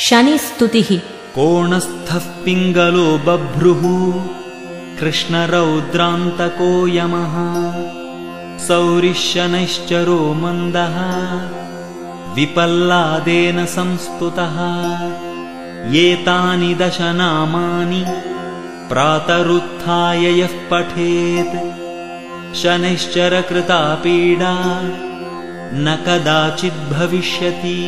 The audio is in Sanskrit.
शनिस्तुतिः। कोणस्थः पिङ्गलो बभ्रुः। कृष्णरौद्रान्तको यमः। सौरिशनैश्चरो मन्दः विपल्लादेन संस्तुतः। एतानि दश नामानि प्रातरुत्थाय यः पठेत्। शनैश्चरकृता पीडा न कदाचिद्भविष्यति।